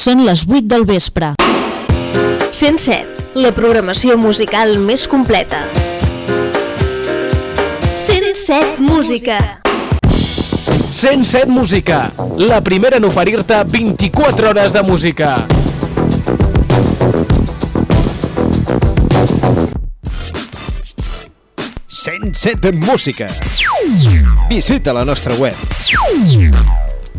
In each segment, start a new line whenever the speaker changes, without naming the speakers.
Són les 8 del vespre.
107, la programació musical més completa. 107 Música.
107 Música, la primera en oferir-te 24 hores de música.
«107 Música». Visita la nostra web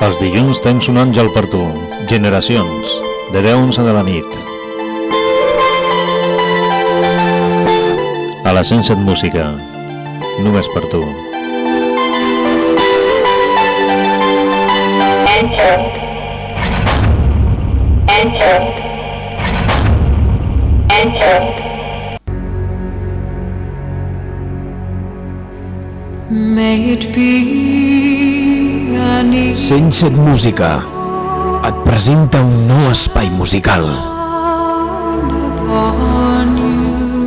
Els dilluns tens un àngel per tu. Generacions, de 10 a 11 de la nit. A la 107 Música, només per tu.
Enter. Enter. Enter.
May it be
107 Música et presenta un nou espai musical.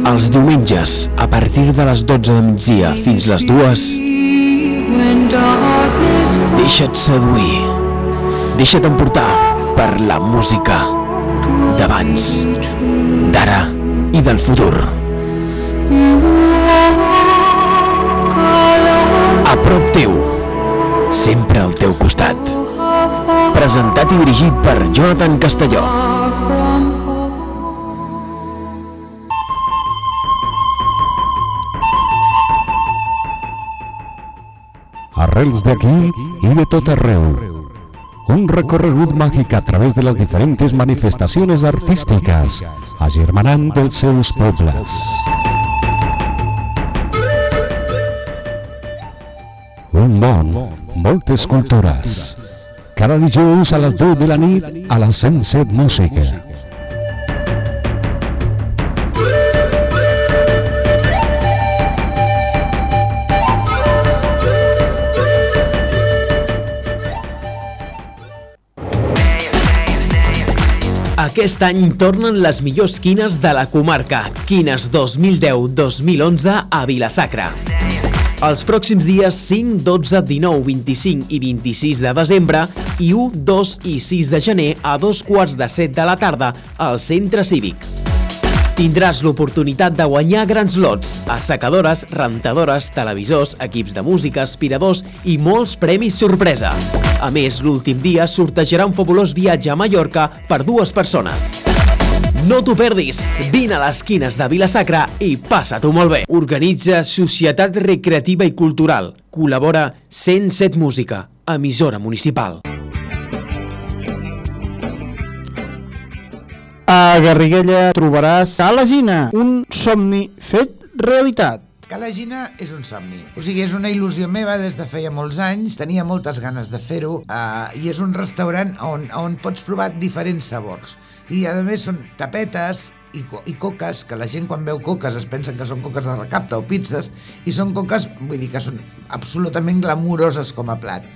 Els diumenges, a partir de les 12 de migdia fins les 2,
when darkness
deixa't seduir. Deixa't emportar per la música d'abans, d'ara i del futur. A prop teu, sempre al teu costat. Presentat i dirigit per Jonathan Castelló.
Arrels de aquí y de tot arreu. Un recorregut màgic a través de les diferents manifestacions artístiques, agermanant dels seus pobles. Un món, moltes cultures. Cada dijous a les 10 de la nit a la 107 Música.
Aquest any tornen les millors quines de la comarca. Quines 2010-2011 a Vilasacra. Els pròxims dies 5, 12, 19, 25 i 26 de desembre i 1, 2 i 6 de gener a dos quarts de set de la tarda al Centre Cívic. Tindràs l'oportunitat de guanyar grans lots, assecadores, rentadores, televisors, equips de música, aspiradors i molts premis sorpresa. A més, l'últim dia sortejarà un fabulós viatge a Mallorca per dues persones. No t'ho perdis! Vine a les quines de Vilasacra i passa-t'ho molt bé! Organitza Societat Recreativa i Cultural. Col·labora 107 Música, emissora municipal.
A Garriguella trobaràs Calagina, un somni fet realitat.
Calagina és un somni. O sigui, és una il·lusió meva des de feia molts anys, tenia moltes ganes de fer-ho, uh, i és un restaurant on, on pots provar diferents sabors. I a més són tapetes, i, co i coques, que la gent quan veu coques es pensen que són coques de recapta o pizzas, i són coques, vull dir que són absolutament glamuroses com a plat.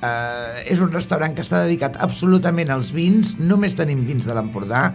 Uh, és un restaurant que està dedicat absolutament als vins, només tenim vins de l'Empordà,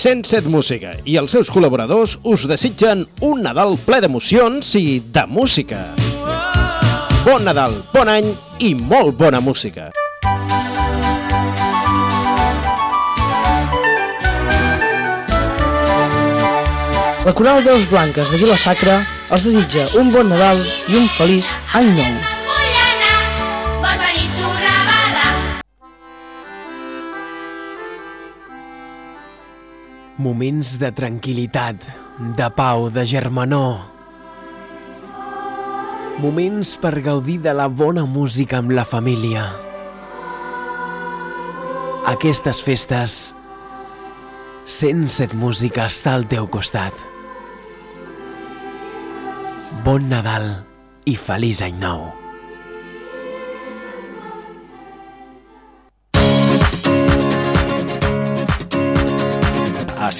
107 Música i els seus col·laboradors us desitgen un Nadal ple d'emocions i de música. Bon Nadal, bon any i molt bona música.
La Coral Veus Blanques de Vila Sacra els desitja un bon Nadal i un feliç any nou.
Moments de tranquil·litat, de pau, de germanor. Moments per gaudir de la bona música amb la família. Aquestes festes, 107 Música està al teu costat. Bon Nadal i feliç any nou.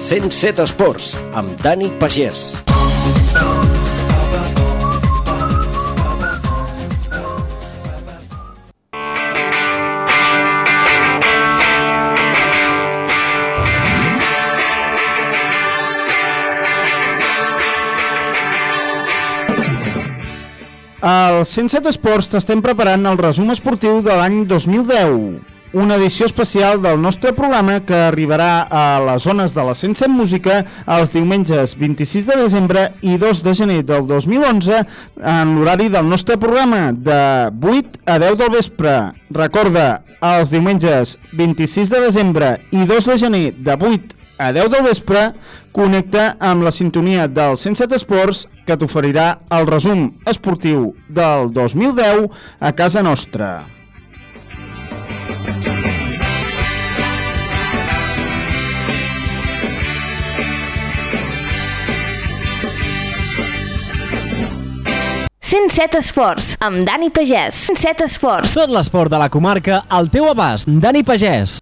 107 Esports, amb Dani Pagès.
Al 107 Esports t'estem preparant el resum esportiu de l'any 2010, una edició especial del nostre programa que arribarà a les zones de la 107 Música els diumenges 26 de desembre i 2 de gener del 2011 en l'horari del nostre programa de 8 a 10 del vespre. Recorda, els diumenges 26 de desembre i 2 de gener de 8 a 10 del vespre, connecta amb la sintonia del 107 Esports que t'oferirà el resum esportiu del 2010 a casa nostra.
Cent set esports, amb Dani Pagès. 107 esports.
Tot l'esport de la comarca al teu abast. Dani Pagès.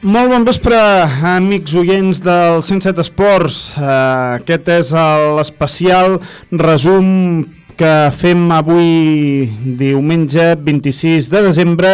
Molt bon vespre, amics oients del 107 Esports. Uh, aquest és l'especial resum que fem avui diumenge 26 de desembre.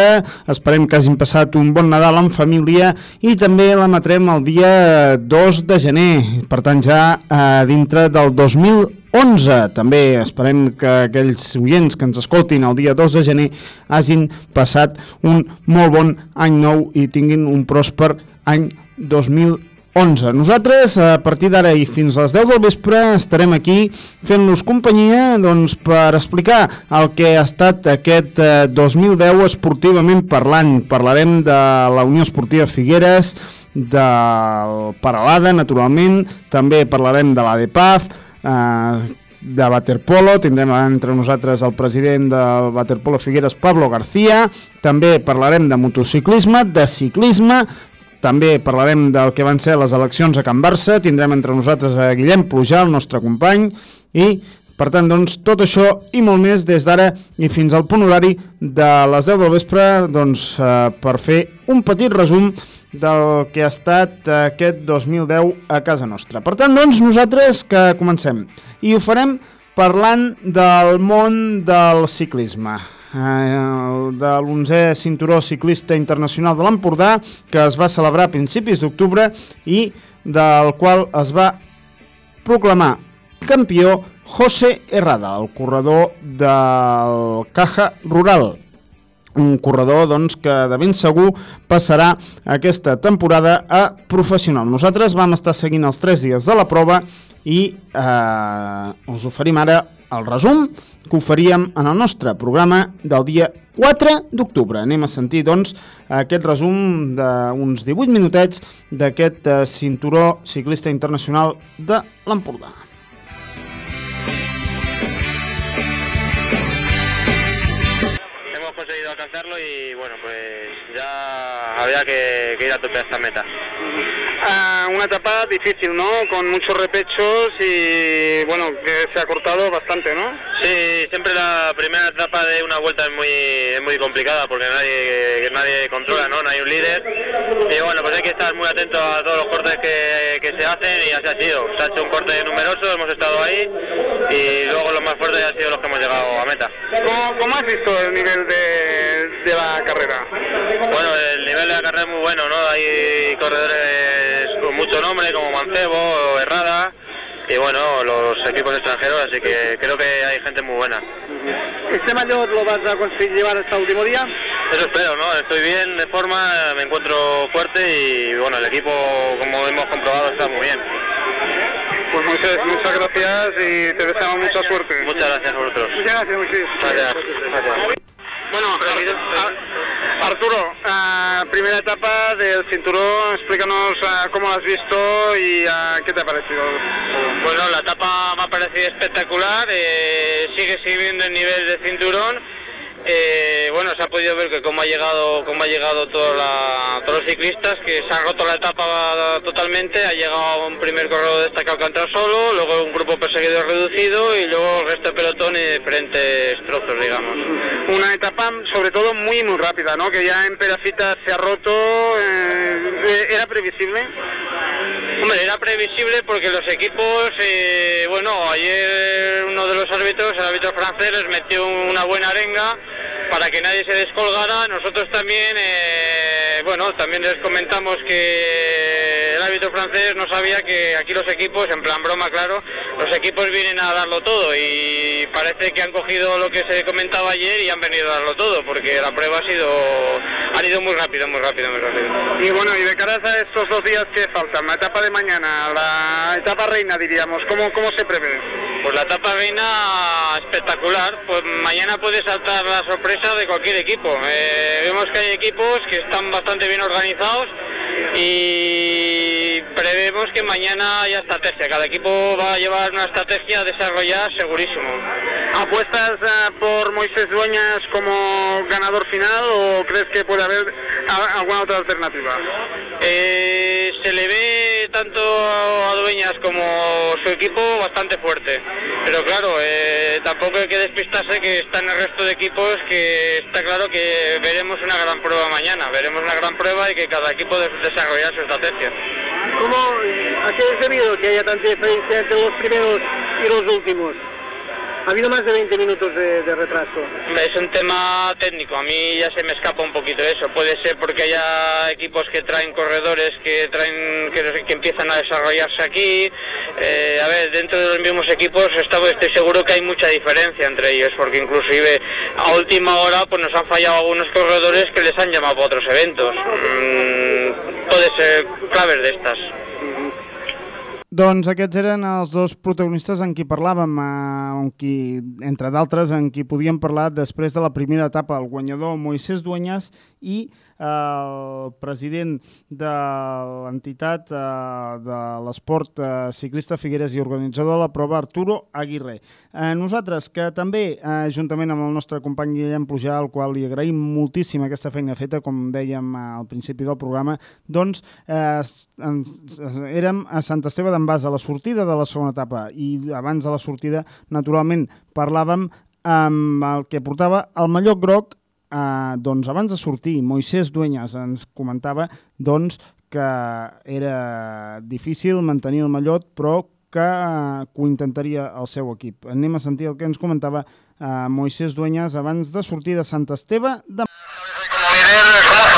Esperem que hagin passat un bon Nadal en família i també l'emetrem el dia 2 de gener, per tant ja uh, dintre del 2011. També esperem que aquells oients que ens escoltin el dia 2 de gener hagin passat un molt bon any nou i tinguin un pròsper any 2011. 11. Nosaltres, a partir d'ara i fins a les 10 del vespre, estarem aquí fent-nos companyia doncs, per explicar el que ha estat aquest eh, 2010 esportivament parlant. Parlarem de la Unió Esportiva Figueres, del Paralada, naturalment, també parlarem de l'ADPAF, eh, de Waterpolo, tindrem entre nosaltres el president del Waterpolo Figueres, Pablo García, també parlarem de motociclisme, de ciclisme, també parlarem del que van ser les eleccions a Can Barça, tindrem entre nosaltres a Guillem Plujar, el nostre company, i per tant, doncs, tot això i molt més des d'ara i fins al punt horari de les 10 del vespre doncs, eh, per fer un petit resum del que ha estat aquest 2010 a casa nostra. Per tant, doncs, nosaltres que comencem. I ho farem parlant del món del ciclisme de l'11è cinturó ciclista internacional de l'Empordà que es va celebrar a principis d'octubre i del qual es va proclamar campió José Herrada, el corredor del Caja Rural. Un corredor doncs, que de ben segur passarà aquesta temporada a professional. Nosaltres vam estar seguint els 3 dies de la prova i eh, us oferim ara el resum que oferíem en el nostre programa del dia 4 d'octubre. Anem a sentir, doncs, aquest resum d'uns 18 minutets d'aquest eh, cinturó ciclista internacional de l'Empordà.
Conseguido alcanzarlo y bueno, pues ya había que, que ir a tope a esta meta.
Ah, una etapa difícil, ¿no? Con muchos repechos y bueno, que se ha cortado bastante, ¿no?
Sí, siempre la primera etapa de una vuelta es muy, es muy complicada porque nadie, nadie controla, ¿no? No hay un líder. Y bueno, pues hay que estar muy atento a todos los cortes que, que se hacen y así ha sido. Se ha hecho un corte numeroso, hemos estado ahí y luego los más fuertes han sido los que hemos llegado a meta.
¿Cómo, cómo has visto el nivel de, de la carrera?
Bueno, el nivel de la carrera es muy bueno, ¿no? Hay corredores con mucho nombre como Mancebo Herrada y bueno, los equipos extranjeros, así que creo que hay gente muy buena.
¿Este mayor lo vas a conseguir llevar hasta el último día?
Eso espero, ¿no? Estoy bien de forma, me encuentro fuerte y bueno, el equipo, como hemos comprobado, está muy bien.
Pues Moisés, muchas gracias y te deseamos mucha suerte.
Muchas gracias a vosotros.
Muchas gracias, Moisés.
Gracias.
Bueno, Ar- Arturo, ah, primera etapa del cinturón, explícanos ah, cómo has visto y ah, qué te ha parecido.
Bueno, la etapa me ha parecido espectacular, eh, sigue siguiendo el nivel de cinturón. Eh, bueno, se ha podido ver que cómo ha llegado, cómo ha llegado toda la- todos los ciclistas, que se ha roto la etapa totalmente, ha llegado un primer corredor destacado que ha entrado solo, luego un grupo perseguido reducido y luego el resto de pelotón en diferentes trozos, digamos.
Una etapa sobre todo muy muy rápida, ¿no? Que ya en Perafita se ha roto, eh, ¿era previsible?
Hombre, era previsible porque los equipos, eh, bueno, ayer uno de los árbitros, el árbitro francés, les metió una buena arenga para que nadie se descolgara. Nosotros también, eh, bueno, también les comentamos que el árbitro francés no sabía que aquí los equipos, en plan broma, claro, los equipos vienen a darlo todo y parece que han cogido lo que se comentaba ayer y han venido a darlo todo porque la prueba ha sido, han ido muy rápido, muy rápido, muy rápido.
Y bueno, y de cara a estos dos días que faltan, la etapa de mañana, la etapa reina diríamos, ¿cómo, cómo se prevé?
Pues la etapa reina espectacular. Pues mañana puede saltar sorpresa de cualquier equipo. Eh, vemos que hay equipos que están bastante bien organizados y prevemos que mañana haya estrategia. Cada equipo va a llevar una estrategia a desarrollar segurísimo.
¿Apuestas eh, por Moisés Dueñas como ganador final o crees que puede haber alguna otra alternativa?
Eh, se le ve tanto a Dueñas como su equipo bastante fuerte. Pero claro, eh, tampoco hay que despistarse que están el resto de equipos que está claro que veremos una gran prueba mañana. Veremos una gran prueba y que cada equipo de- desarrollar su estrategia.
¿Cómo, ¿A qué es debido que haya tanta diferencia entre los primeros y los últimos? Ha habido más de 20 minutos de, retraso.
Es un tema técnico, a mí ya se me escapa un poquito eso. Puede ser porque haya equipos que traen corredores que traen que, que empiezan a desarrollarse aquí. Eh, a ver, dentro de los mismos equipos estaba- estoy seguro que hay mucha diferencia entre ellos, porque inclusive a última hora pues nos han fallado algunos corredores que les han llamado para otros eventos. Mm, puede ser claves de estas.
Doncs aquests eren els dos protagonistes en qui parlàvem, eh, en qui, entre d'altres, en qui podíem parlar després de la primera etapa, el guanyador Moisés Dueñas i el president de l'entitat eh, de l'esport eh, ciclista Figueres i organitzador de la prova, Arturo Aguirre. Eh, nosaltres, que també, juntament amb el nostre company Guillem Pujar, al qual li agraïm moltíssim aquesta feina feta, com dèiem al principi del programa, doncs eh, érem a Sant Esteve d'en a la sortida de la segona etapa, i abans de la sortida, naturalment, parlàvem amb el que portava el mallot groc eh, doncs abans de sortir, Moisés Dueñas ens comentava doncs, que era difícil mantenir el mallot, però que, eh, ho intentaria el seu equip. Anem a sentir el que ens comentava eh, Moisés Dueñas abans de sortir de Sant Esteve de...
Bueno,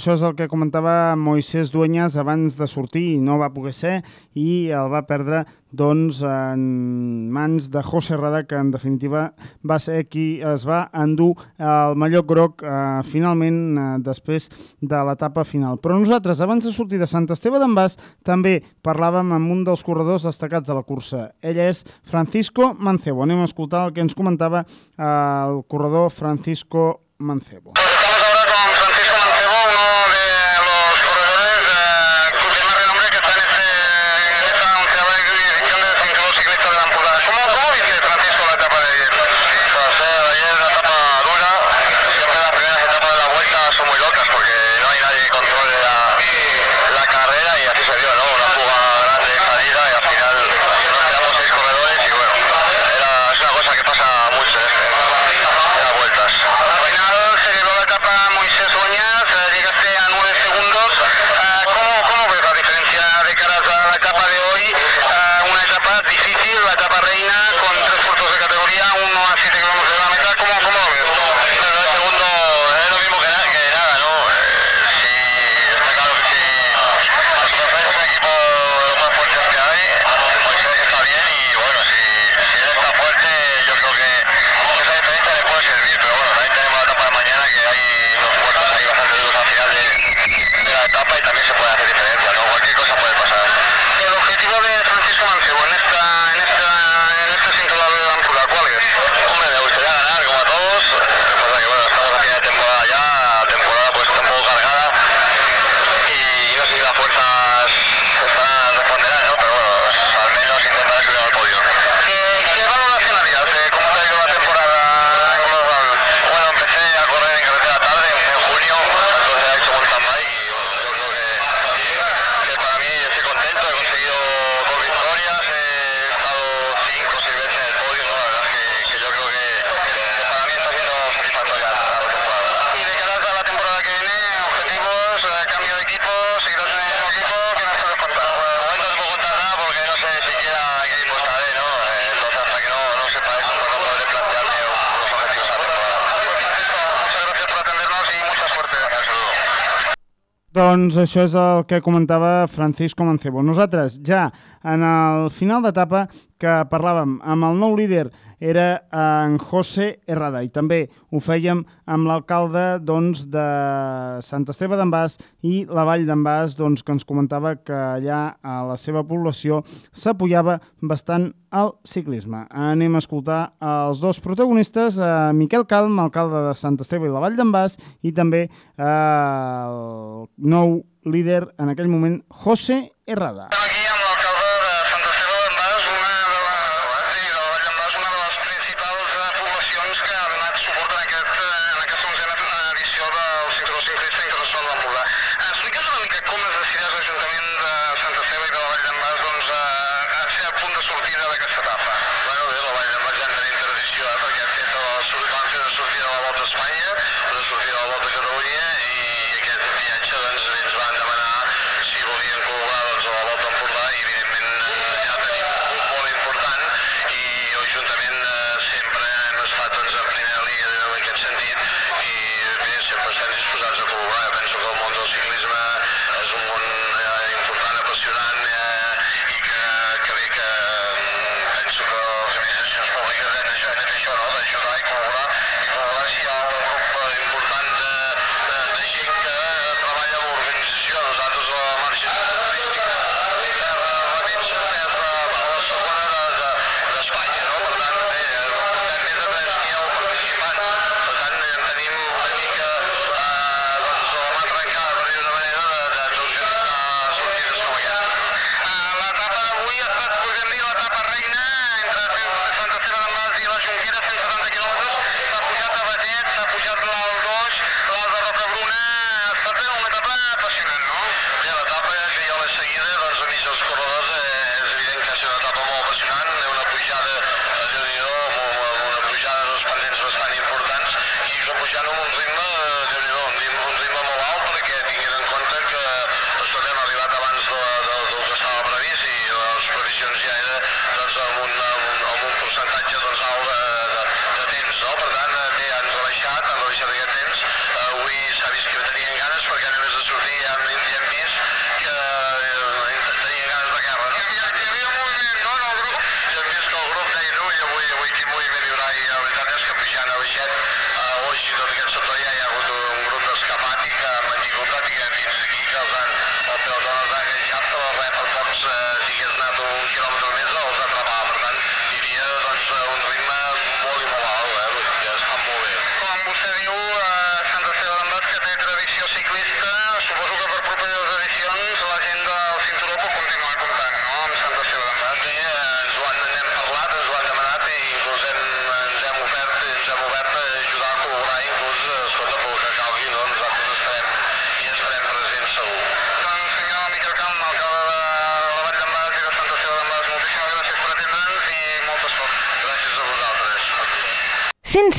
això és el que comentava Moisés Dueñas abans de sortir i no va poder ser i el va perdre doncs, en mans de José Rada, que en definitiva va ser qui es va endur el Mallor groc eh, finalment eh, després de l'etapa final. Però nosaltres, abans de sortir de Sant Esteve d'en Bas, també parlàvem amb un dels corredors destacats de la cursa. Ell és Francisco Mancebo. Anem a escoltar el que ens comentava eh, el corredor Francisco Mancebo. Doncs això és el que comentava Francisco Mancebo. Nosaltres ja en el final d'etapa que parlàvem amb el nou líder era en José Herrada i també ho fèiem amb l'alcalde doncs, de Sant Esteve d'en Bas i la Vall d'en Bas doncs, que ens comentava que allà a la seva població s'apoyava bastant al ciclisme. Anem a escoltar els dos protagonistes, eh, Miquel Calm, alcalde de Sant Esteve i la Vall d'en Bas i també eh, el nou líder en aquell moment, José Herrada.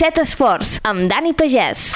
107 Esports, amb Dani Pagès.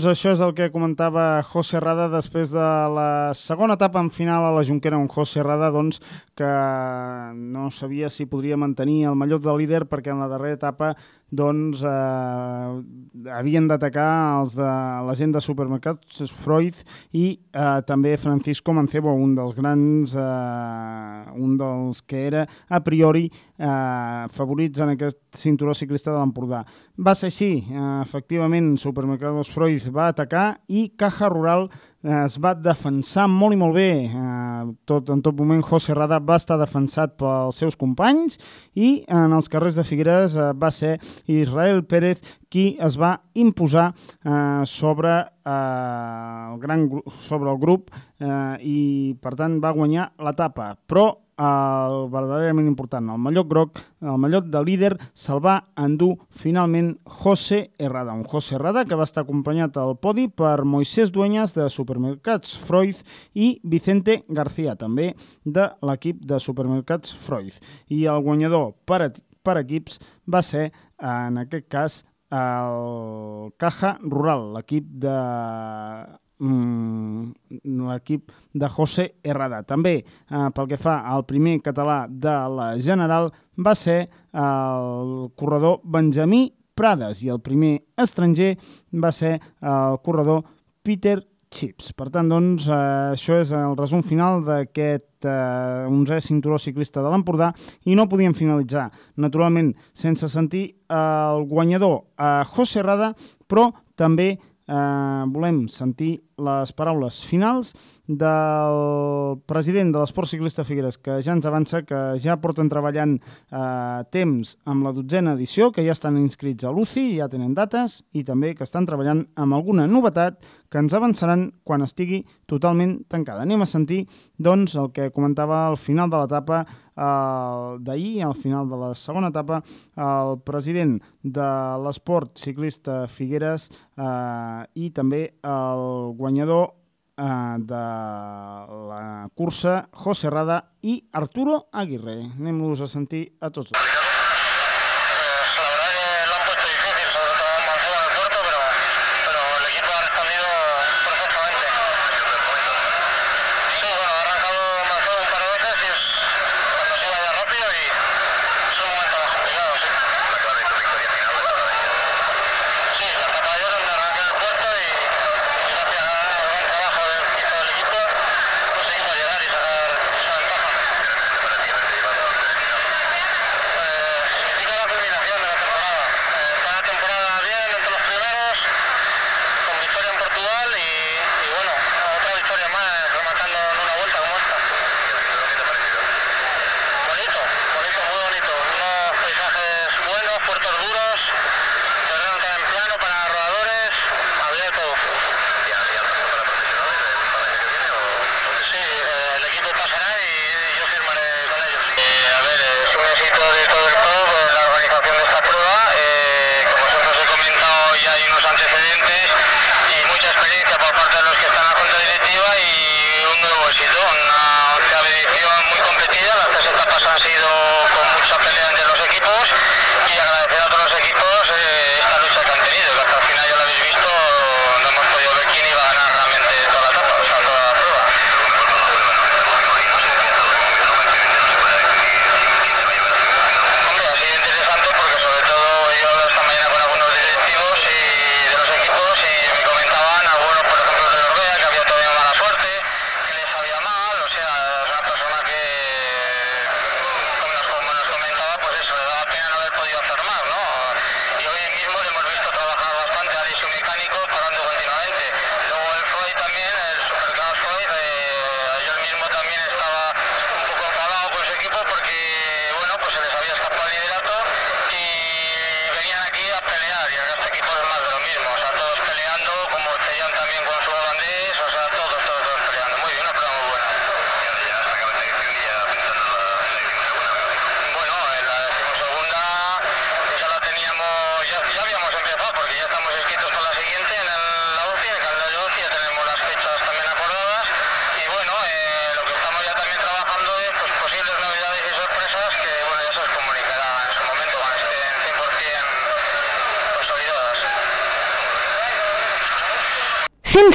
Doncs això és el que comentava José Rada després de la segona etapa en final a la Junquera, un José Rada doncs, que no sabia si podria mantenir el mallot de líder perquè en la darrera etapa doncs, eh, havien d'atacar els de la gent de supermercats Freud i eh, també Francisco Mancebo, un dels grans, eh, un dels que era a priori eh, favorits en aquest cinturó ciclista de l'Empordà. Va ser així, eh, efectivament, Supermercados Freud va atacar i Caja Rural eh, es va defensar molt i molt bé. Eh, tot, en tot moment José Rada va estar defensat pels seus companys i en els carrers de Figueres eh, va ser Israel Pérez qui es va imposar eh, sobre, eh, el gran, sobre el grup eh, i per tant va guanyar l'etapa. Però el verdaderament important, el mallot groc, el mallot de líder, se'l va endur finalment José Herrada. Un José Herrada que va estar acompanyat al podi per Moisés Dueñas de Supermercats Freud i Vicente García, també de l'equip de Supermercats Freud. I el guanyador per, et- per equips va ser, en aquest cas, el Caja Rural, l'equip de mm, l'equip de José Herrada. També, eh, pel que fa al primer català de la General, va ser el corredor Benjamí Prades i el primer estranger va ser el corredor Peter Chips. Per tant, doncs, eh, això és el resum final d'aquest eh, 11è cinturó ciclista de l'Empordà i no podíem finalitzar, naturalment, sense sentir el guanyador a José Rada, però també eh, volem sentir les paraules finals del president de l'Esport Ciclista Figueres, que ja ens avança que ja porten treballant eh, temps amb la dotzena edició, que ja estan inscrits a l'UCI, ja tenen dates, i també que estan treballant amb alguna novetat que ens avançaran quan estigui totalment tancada. Anem a sentir, doncs, el que comentava al final de l'etapa eh, d'ahir, al final de la segona etapa, el president de l'esport ciclista Figueres eh, i també el guanyador eh, de la cursa, José Rada i Arturo Aguirre. Anem-los a sentir a tots dos.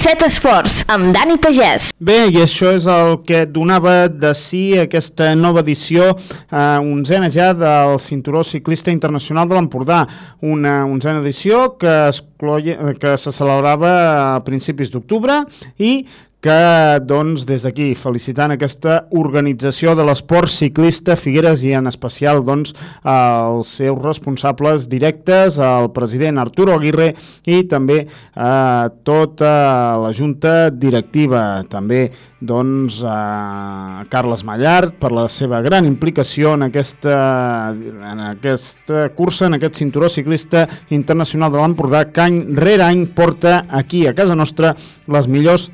107 Esports, amb Dani Pagès.
Bé, i això és el que donava de si aquesta nova edició, eh, onzena ja del Cinturó Ciclista Internacional de l'Empordà. Una onzena edició que, es que se celebrava a principis d'octubre i que, doncs, des d'aquí, felicitant aquesta organització de l'esport ciclista Figueres i en especial, doncs, els seus responsables directes, el president Arturo Aguirre i també eh, tota la junta directiva, també doncs, a Carles Mallart per la seva gran implicació en aquesta, en aquesta cursa, en aquest cinturó ciclista internacional de l'Empordà que any rere any porta aquí a casa nostra les millors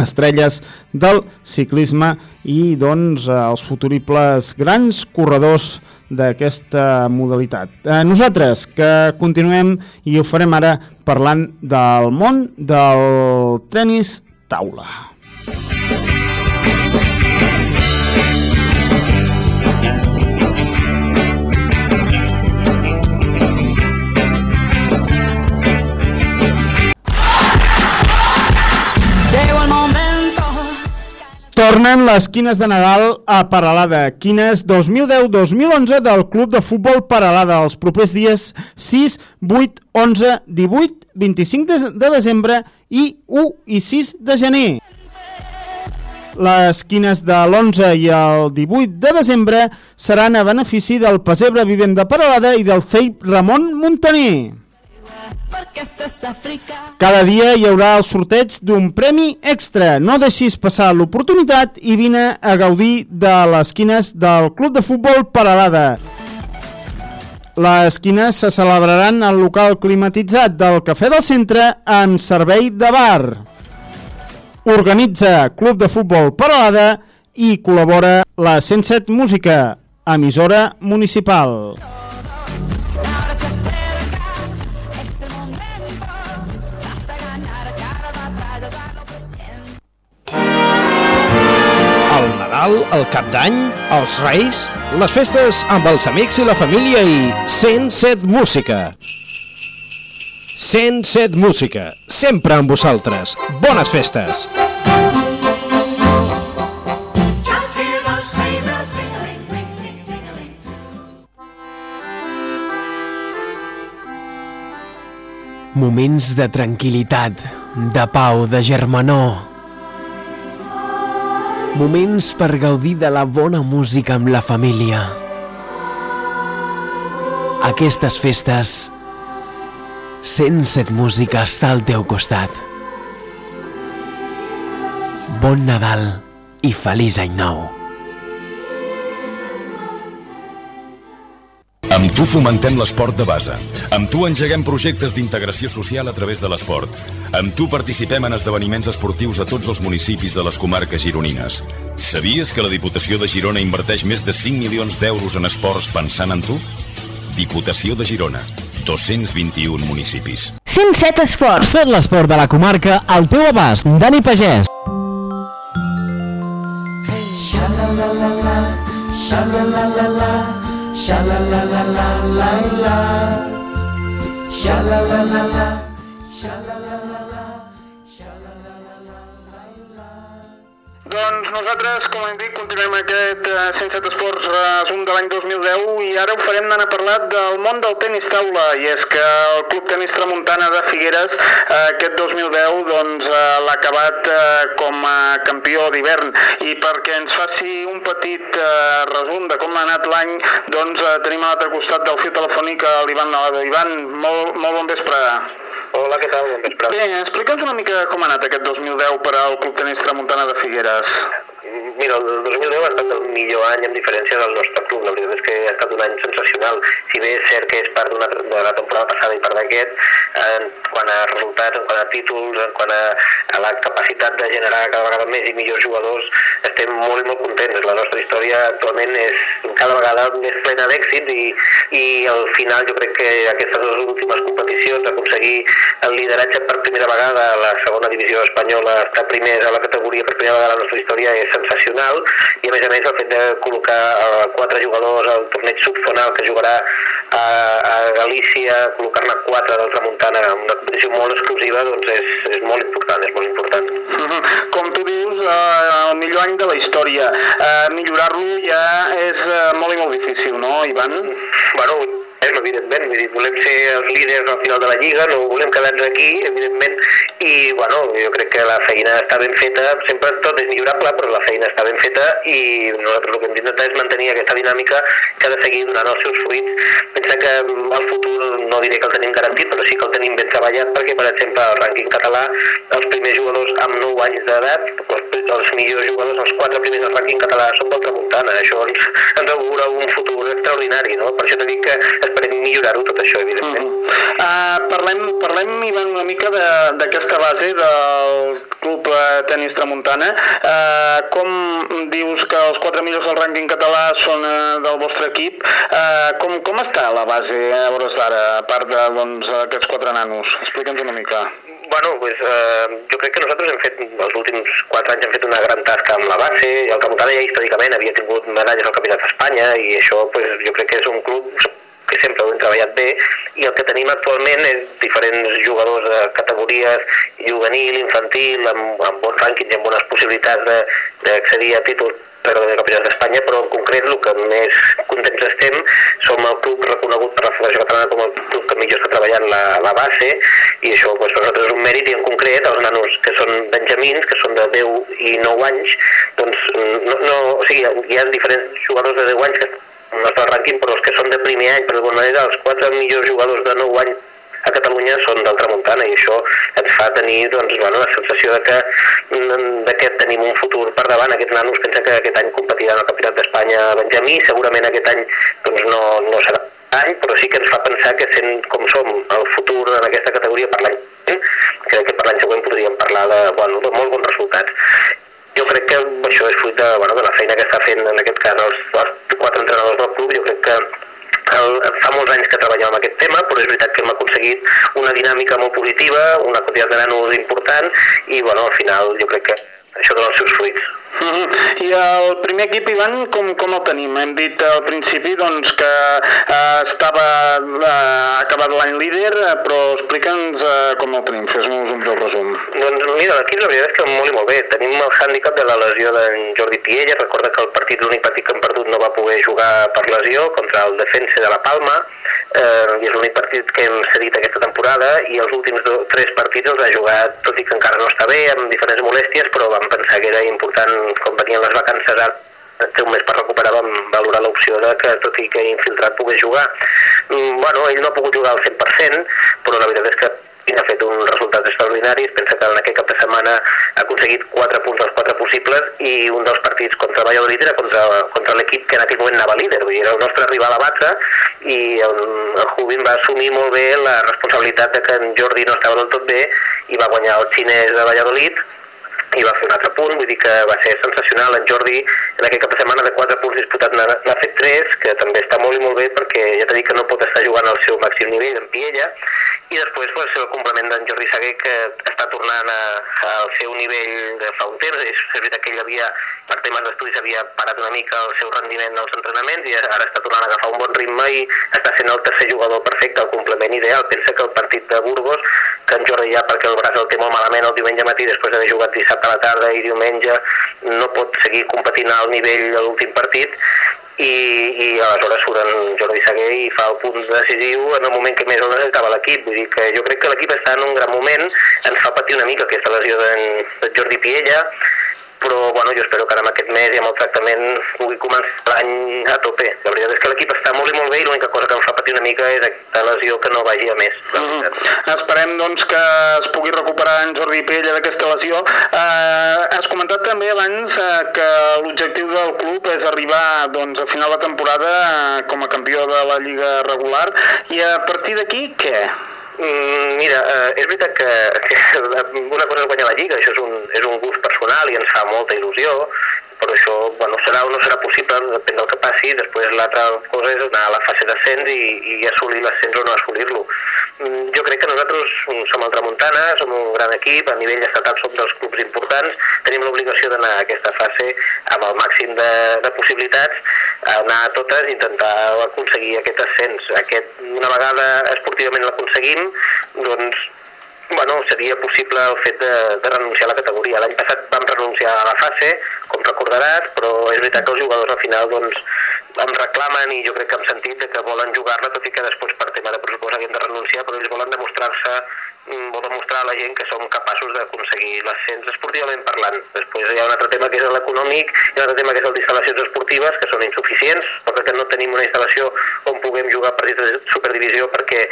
estrelles del ciclisme i doncs els futuribles grans corredors d'aquesta modalitat. Eh, nosaltres que continuem i ho farem ara parlant del món del tenis taula. Tornen les quines de Nadal a Paralada. Quines 2010-2011 del Club de Futbol Paralada. Els propers dies 6, 8, 11, 18, 25 de, de desembre i 1 i 6 de gener. Les quines de l'11 i el 18 de desembre seran a benefici del Pesebre Vivent de Paralada i del CEIP Ramon Montaner. Cada dia hi haurà el sorteig d'un premi extra. No deixis passar l'oportunitat i vine a gaudir de les quines del Club de Futbol Paralada. Les quines se celebraran al local climatitzat del Cafè del Centre amb servei de bar. Organitza Club de Futbol Paralada i col·labora la 107 Música, emissora municipal.
El Nadal, el Cap d'Any, els Reis, les festes amb els amics i la família i 107 Música. 107 Música, sempre amb vosaltres. Bones festes!
Moments de tranquil·litat, de pau, de germanor. Moments per gaudir de la bona música amb la família. Aquestes festes, 107 Música està al teu costat. Bon Nadal i feliç any nou.
Amb tu fomentem l'esport de base. Amb tu engeguem projectes d'integració social a través de l'esport. Amb tu participem en esdeveniments esportius a tots els municipis de les comarques gironines. Sabies que la Diputació de Girona inverteix més de 5 milions d'euros en esports pensant en tu? Diputació de Girona. 221 municipis.
107 Esports.
Tot l'esport de la comarca al teu abast. Dani Pagès.
Sha la la la la, sha la la la la la la. Sha la la la la,
Doncs nosaltres, com hem dit, continuem aquest eh, 107 Esports resum de l'any 2010 i ara ho farem d'anar a parlar del món del tenis taula i és que el Club Tenis Tramuntana de Figueres eh, aquest 2010 doncs, eh, l'ha acabat eh, com a campió d'hivern i perquè ens faci un petit eh, resum de com ha anat l'any doncs eh, tenim a l'altre costat del fil telefònic l'Ivan Nalada. Ivan, molt, molt bon vespre.
Hola, què tal? Bon vespre.
Bé, explica'ns una mica com ha anat aquest 2010 per al Club Tenis Tramuntana de Figueres.
Mira, el 2010 ha estat el millor any en diferència del nostre club. La veritat és que ha estat un any sensacional. Si bé és cert que és part d'una de la temporada passada i part d'aquest, en quant a resultats, en quant a títols, en quant a, a la capacitat de generar cada vegada més i millors jugadors, estem molt molt contents. La nostra història actualment és cada vegada més plena d'èxit i, i al final jo crec que aquestes dues últimes competicions, aconseguir el lideratge per primera vegada a la segona divisió espanyola, estar primers a la categoria per primera vegada a la nostra història és sensacional i a més a més el fet de col·locar eh, quatre jugadors al torneig subzonal que jugarà a, a Galícia, col·locar-ne quatre del Tramuntana en una competició molt exclusiva doncs és, és molt important, és molt important.
Mhm. Com tu dius, eh, el millor any de la història. Eh, Millorar-lo ja és eh, molt i molt difícil, no, Ivan?
Bueno, és evidentment, dir, volem ser els líders al final de la Lliga, no volem quedar-nos aquí, evidentment, i bueno, jo crec que la feina està ben feta, sempre tot és millorable, però la feina està ben feta i nosaltres el que hem d'intentar és mantenir aquesta dinàmica que ha de seguir donant els seus fruits. Pensa que mm, el futur no diré que el tenim garantit, però sí que el tenim ben treballat, perquè, per exemple, al rànquing català, els primers jugadors amb 9 anys d'edat, els, els millors jugadors, els quatre primers del rànquing català són del Tramuntana, això ens, ens augura un futur extraordinari, no? Per això t'he dit que esperem millorar-ho tot això, evidentment.
Uh, parlem, parlem, Ivan, una mica de- d'aquesta base del Club eh, Tenis Tramuntana. Uh, com dius que els quatre millors del rànquing català són uh, del vostre equip? Uh, com, com està la base a hores d'ara, a part de, doncs, aquests quatre nanos? Explica'ns una mica.
Bueno, pues, eh, jo crec que nosaltres hem fet, els últims 4 anys hem fet una gran tasca amb la base, i el Tramuntana ja històricament havia tingut medalles al Campionat d'Espanya, i això pues, jo crec que és un club que sempre ho hem treballat bé, i el que tenim actualment és diferents jugadors de categories juvenil, infantil, amb, amb bons rànquings i amb bones possibilitats d'accedir a títols per de campionat d'Espanya, però en concret el que més contents estem som el club reconegut per la Federació Catalana com el club que millor està treballant la, la base i això doncs, per nosaltres és un mèrit i en concret els nanos que són benjamins, que són de 10 i 9 anys, doncs no, no, o sigui, hi ha diferents jugadors de 10 anys que estan al nostre rànquing, però els que són de primer any, per d'alguna manera, els quatre millors jugadors de 9 anys a Catalunya són del Tramuntana i això ens fa tenir doncs, bueno, la sensació de que, mm, de que tenim un futur per davant. Aquests nanos pensen que aquest any competiran al Campionat d'Espanya Benjamí, segurament aquest any doncs, no, no serà any, però sí que ens fa pensar que sent com som el futur en aquesta categoria per l'any crec que per l'any següent podríem parlar de, bueno, de molt bons resultats. Jo crec que això és fruit de, bueno, de la feina que està fent en aquest cas els, els quatre entrenadors del club. Jo crec que el, fa molts anys que treballem amb aquest tema, però és veritat que hem aconseguit una dinàmica molt positiva, una quantitat de nanos important i bueno, al final jo crec que això dona els seus fruits.
Mhm. I el primer equip, Ivan, com, com el tenim? Hem dit al principi doncs, que eh, estava eh, acabat l'any líder, eh, però explica'ns eh, com el tenim, fes-nos un breu resum.
Doncs mira, l'equip la veritat és que molt i molt bé. Tenim el hàndicap de la lesió d'en Jordi Piella. Recorda que el partit, l'únic partit que hem perdut no va poder jugar per lesió contra el defensa de la Palma eh, i és l'únic partit que hem cedit aquesta temporada i els últims do, tres partits els ha jugat, tot i que encara no està bé, amb diferents molèsties, però vam pensar que era important, com venien les vacances ara, té un mes per recuperar, vam valorar l'opció de que, tot i que infiltrat pogués jugar. Mm, bueno, ell no ha pogut jugar al 100%, però la veritat és que ha fet uns resultats extraordinaris, pensa que en aquest cap de setmana ha aconseguit 4 punts dels 4 possibles i un dels partits contra el Valladolid era contra, contra l'equip que en aquell moment anava líder, vull dir, era el nostre rival a batre i el, el Jubin va assumir molt bé la responsabilitat de que en Jordi no estava del tot bé i va guanyar el xinès de Valladolid i va fer un altre punt, vull dir que va ser sensacional. En Jordi, en aquest cap de setmana de 4 punts disputats n'ha fet 3, que també està molt i molt bé perquè ja t'he dit que no pot estar jugant al seu màxim nivell en Piella, i després pues, el complement d'en Jordi Saguer que està tornant a, al seu nivell de fa un temps, és veritat que ell havia per temes d'estudi s'havia parat una mica el seu rendiment als entrenaments i ara està tornant a agafar un bon ritme i està sent el tercer jugador perfecte, el complement ideal. Pensa que el partit de Burgos, que en Jordi ja perquè el braç el té molt malament el diumenge matí després d'haver jugat dissabte a la tarda i diumenge no pot seguir competint al nivell de l'últim partit i, i aleshores surt en Jordi Saguer i fa el punt decisiu en el moment que més el necessitava l'equip. Vull dir que jo crec que l'equip està en un gran moment, ens fa patir una mica aquesta lesió de Jordi Piella, però bueno, jo espero que ara amb aquest mes i amb el tractament pugui començar l'any a tope. La veritat és que l'equip està molt i molt bé i l'única cosa que em fa patir una mica és aquesta lesió que no vagi a més. la veritat.
Esperem doncs, que es pugui recuperar en Jordi Pella d'aquesta lesió. Eh, has comentat també abans eh, que l'objectiu del club és arribar doncs, a final de temporada eh, com a campió de la Lliga regular i a partir d'aquí què?
Mm, mira, eh, és veritat que, que una cosa és guanyar la Lliga, això és un, és un gust personal i ens fa molta il·lusió, però això bueno, serà o no serà possible, depèn del que passi, després l'altra cosa és anar a la fase d'ascens i, i assolir l'ascens o no assolir-lo. Mm, Jo crec que nosaltres som el Tramuntana, som un gran equip, a nivell estatal som dels clubs importants, tenim l'obligació d'anar a aquesta fase amb el màxim de, de possibilitats, anar a totes i intentar aconseguir aquest ascens. Aquest, una vegada esportivament l'aconseguim, doncs bueno, seria possible el fet de, de renunciar a la categoria. L'any passat vam renunciar a la fase, com recordaràs, però és veritat que els jugadors al final doncs, em reclamen i jo crec que hem sentit que volen jugar-la, tot i que després per tema de pressupost havien de renunciar, però ells volen demostrar-se vol demostrar a la gent que som capaços d'aconseguir l'ascens esportivament parlant. Després hi ha un altre tema que és l'econòmic i un altre tema que és el d'instal·lacions esportives, que són insuficients, perquè no tenim una instal·lació on puguem jugar partits de superdivisió perquè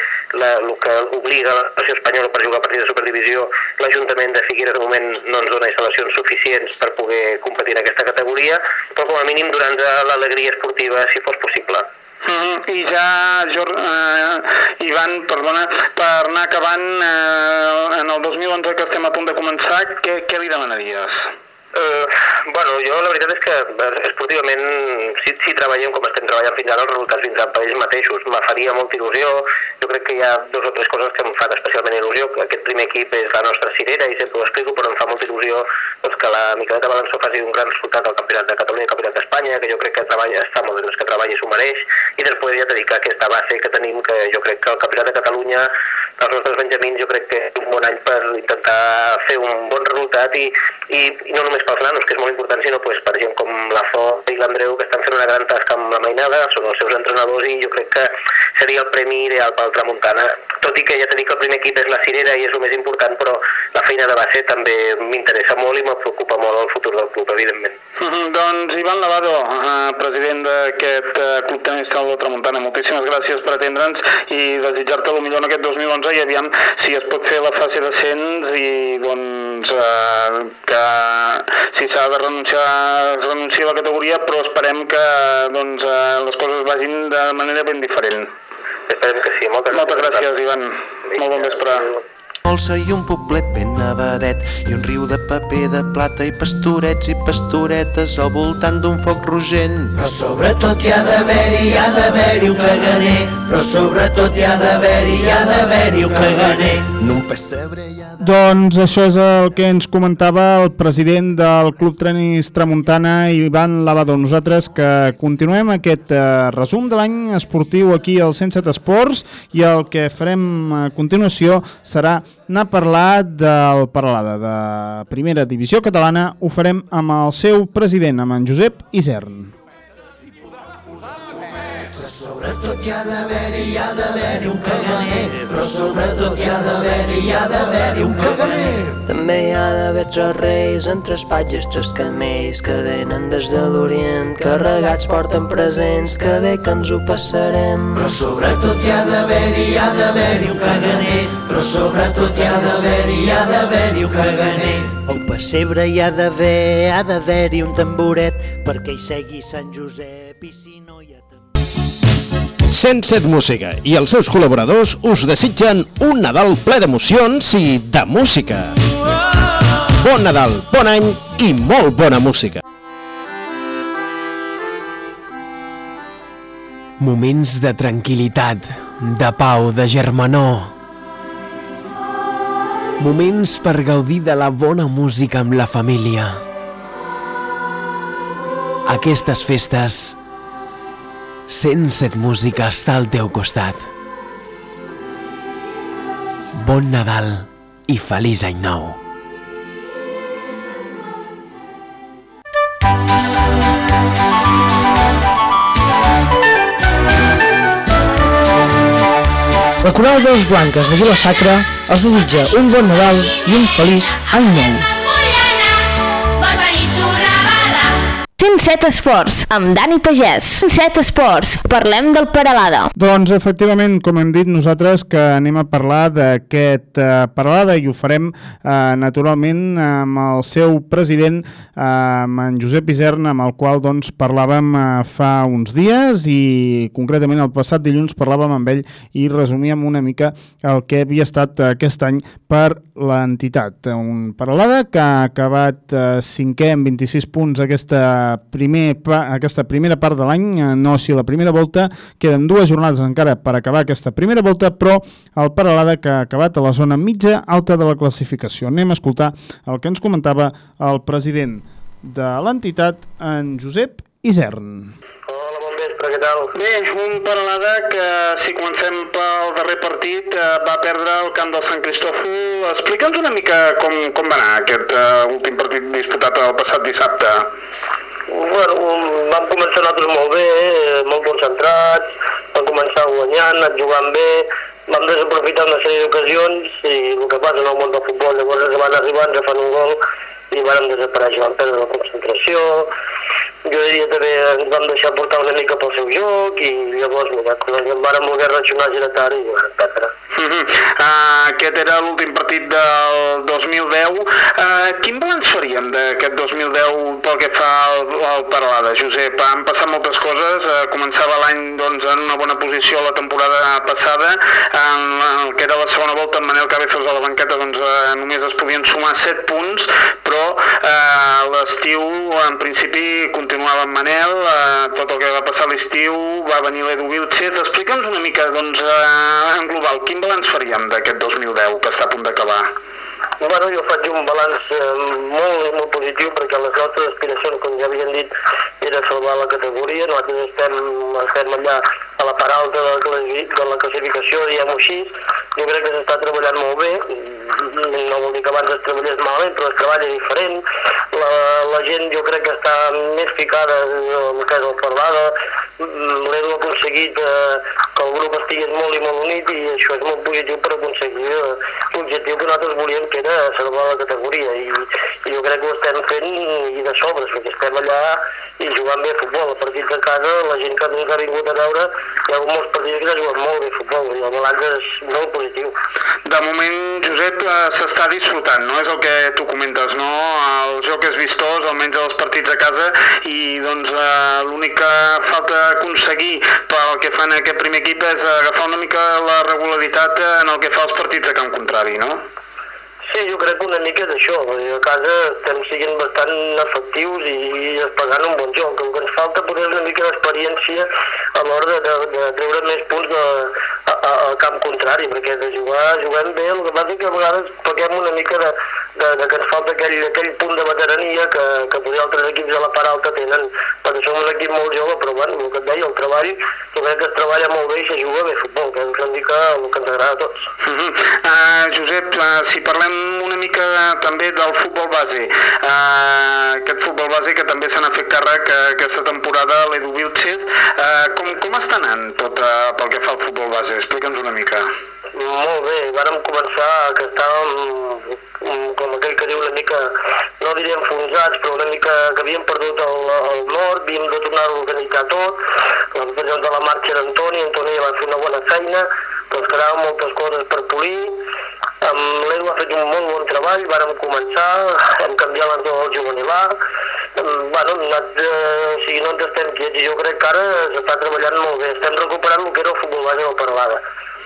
la, el que obliga la Federació Espanyola per jugar partits de superdivisió, l'Ajuntament de Figueres de moment no ens dona instal·lacions suficients per poder competir en aquesta categoria, però com a mínim durant l'alegria esportiva si fos possible.
Mm, I ja, Jor, eh, Ivan, perdona, per anar acabant, eh, en el 2011 que estem a punt de començar, què, què li demanaries?
Eh, bueno, jo la veritat és que eh, esportivament, si, si treballem com estem treballant fins ara, els resultats vindran per ells mateixos. Me faria molta il·lusió, jo crec que hi ha dues o tres coses que em fan especialment il·lusió, que aquest primer equip és la nostra cirera i sempre ho explico, però em fa molta il·lusió doncs, que la Miqueleta Balançó faci un gran resultat al Campionat de Catalunya i Campionat d'Espanya, que jo crec que treballa, està molt bé doncs, que treballa i s'ho mereix, i després ja que aquesta base que tenim, que jo crec que el Campionat de Catalunya, els nostres benjamins, jo crec que és un bon any per intentar fer un bon resultat i, i, i no només pels nanos, que és molt important, sinó pues, per gent com la Font i l'Andreu, que estan fent una gran tasca amb la mainada, són els seus entrenadors i jo crec que seria el premi ideal pel Tramuntana. Tot i que ja t'he dit que el primer equip és la cirera i és el més important, però la feina de base també m'interessa molt i me preocupa molt el futur del club, evidentment.
Mm, doncs Ivan Lavado, eh, president d'aquest eh, Club Tenis Taula Tramuntana, moltíssimes gràcies per atendre'ns i desitjar-te el millor en aquest 2011 i aviam si es pot fer la fase d'ascens i doncs eh, que si s'ha de renunciar, es renuncia a la categoria, però esperem que doncs, eh, les coses vagin de manera ben diferent.
Esperem que sí, moltes,
moltes gràcies, Ivan. Molt bon vespre.
Molsa i un poblet ben nevadet i un riu de paper de plata i pastorets i pastoretes al voltant d'un foc rogent.
Però sobretot hi ha d'haver-hi, hi ha d'haver-hi un caganer. Però sobretot hi ha d'haver-hi, hi ha d'haver-hi un caganer.
Un pessebre hi ha
Doncs això és el que ens comentava el president del Club Trenis Tramuntana, Ivan Lavado. Nosaltres que continuem aquest eh, resum de l'any esportiu aquí al 107 Esports i el que farem a continuació serà anar a parlar del Parlada de Primera Divisió Catalana. Ho farem amb el seu president, amb en Josep Isern.
Hi ha d'haver-hi, hi ha d'haver-hi un caganer. Però sobretot hi ha d'haver-hi, hi ha d'haver-hi un caganer.
També hi ha d'haver tres reis, en tres patges, tres camells que venen des de l'Orient, carregats porten presents, que bé que ens ho passarem.
Però sobretot hi ha d'haver-hi, hi ha d'haver-hi un caganer. Però sobretot hi ha d'haver-hi, hi ha d'haver-hi un caganer.
Al pessebre hi ha d'haver, ha d'haver-hi un tamboret perquè hi segui Sant Josep i si no hi ha
107 Música i els seus col·laboradors us desitgen un Nadal ple d'emocions i de música. Bon Nadal, bon any i molt bona música.
Moments de tranquil·litat, de pau, de germanor. Moments per gaudir de la bona música amb la família. aquestes festes, 107 Música està al teu costat. Bon Nadal i feliç any nou.
La coral de les Blanques de Vila Sacra els desitja un bon Nadal i un feliç any nou.
107 Esports, amb Dani Pagès. 107 Esports, parlem del Peralada.
Doncs efectivament, com hem dit nosaltres, que anem a parlar d'aquest eh, Paralada i ho farem eh, naturalment amb el seu president, eh, amb en Josep Isern, amb el qual doncs, parlàvem eh, fa uns dies i concretament el passat dilluns parlàvem amb ell i resumíem una mica el que havia estat eh, aquest any per l'entitat. Un Paralada que ha acabat eh, cinquè amb 26 punts aquesta, primer, aquesta primera part de l'any, eh, no si la primera volta, queden dues jornades encara per acabar aquesta primera volta, però el Paralada que ha acabat a la zona mitja alta de la classificació. Anem a escoltar el que ens comentava el president de l'entitat, en Josep Isern.
Però què tal? Bé, un Paralada que si comencem pel darrer partit eh, va perdre el camp del Sant Cristòfol. Explica'ns una mica com, com va anar aquest uh, últim partit disputat el passat dissabte.
Bueno, vam començar nosaltres molt bé, molt concentrats, vam començar guanyant, jugant bé, vam desaprofitar una sèrie d'ocasions i el que passa en el món del futbol, llavors van arribar, ens fan un gol i vam desaparèixer, vam perdre la concentració, jo diria també ens vam deixar portar una mica pel seu joc i llavors mira, quan ens en vàrem voler reaccionar girar i vam perdre.
Uh, aquest era l'últim partit del 2010. Uh, quin balanç faríem d'aquest 2010 pel que fa al, al Paralada, Josep? Han passat moltes coses, uh, començava l'any doncs, en una bona posició la temporada passada, en el que era la segona volta amb Manel Cabezos a la banqueta doncs, uh, només es podien sumar 7 punts, però uh, l'estiu en principi continuava amb Manel, uh, tot el que va passar l'estiu va venir l'Edu Vilchez, explica'ns una mica doncs, uh, en global, quin balanç faríem d'aquest 2010 que està a punt d'acabar?
Bueno, jo faig un balanç eh, molt, molt positiu perquè les nostres aspiracions, com ja havien dit, era salvar la categoria. Nosaltres estem, estem allà a la part alta de la, de la classificació, diguem-ho així. Jo crec que s'està treballant molt bé. No vol dir que abans es treballés malament, però es treballa diferent. La, la gent jo crec que està més ficada en el cas del Parlada. L'Edu ha aconseguit eh, que el grup estigués molt i molt unit i això és molt positiu per aconseguir eh, l'objectiu que nosaltres volíem que era salvar la categoria i, i jo crec que ho estem fent i de sobres perquè estem allà i jugant bé a futbol. A partits de casa, la gent que ens ha vingut a veure, hi ha molts partits que han jugat molt bé a futbol i el balanç és molt positiu.
De moment, Josep, s'està disfrutant, no? És el que tu comentes, no? El joc és vistós, almenys els partits a casa, i doncs eh, l'únic que falta aconseguir pel que fan aquest primer equip és agafar una mica la regularitat en el que fa als partits a camp contrari, no?
Sí, jo crec que una mica és això. A casa estem siguent bastant efectius i desplegant un bon joc. El que ens falta és una mica d'experiència a l'hora de, de, de treure més punts de, a, a, al camp contrari, perquè de jugar, juguem bé, el que passa que a vegades paguem una mica de, de, de que ens falta aquell, aquell punt de veterania que, que potser altres equips a la part alta tenen, perquè som un equip molt jove, però bueno, el que et deia, el treball, jo crec que es treballa molt bé i se juga bé a futbol, que una mica el que ens agrada a tots.
Uh -huh. uh, Josep, uh, si parlem una mica també del futbol base, uh, aquest futbol base que també se n'ha fet càrrec uh, aquesta temporada l'Edu Vilchez, uh, com, com està anant tot uh, pel que fa al futbol base? Explica'ns una mica.
Molt bé, vàrem començar que estàvem mm, com aquell que diu una mica, no diria enfonsats, però una mica que havíem perdut el, el nord, havíem de tornar a organitzar tot, vam presentar la marxa d'Antoni, Antoni va fer una bona feina, ens quedaven moltes coses per polir, amb l'Edu ha fet un molt bon treball, vàrem començar, hem canviat l'entorn del juvenil A, Em, bueno, anat, eh, o sigui, no ens estem quiets i jo crec que ara s'està treballant molt bé, estem recuperant el que era el futbol base del Parlada.